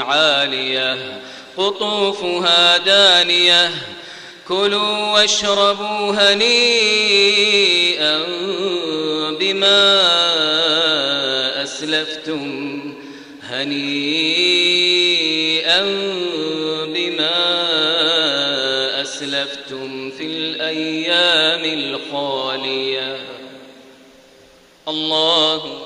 عالية قطوفها دانية. كلوا واشربوا هنيئا بما أسلفتم. هنيئا بما أسلفتم في الأيام الخالية. الله الله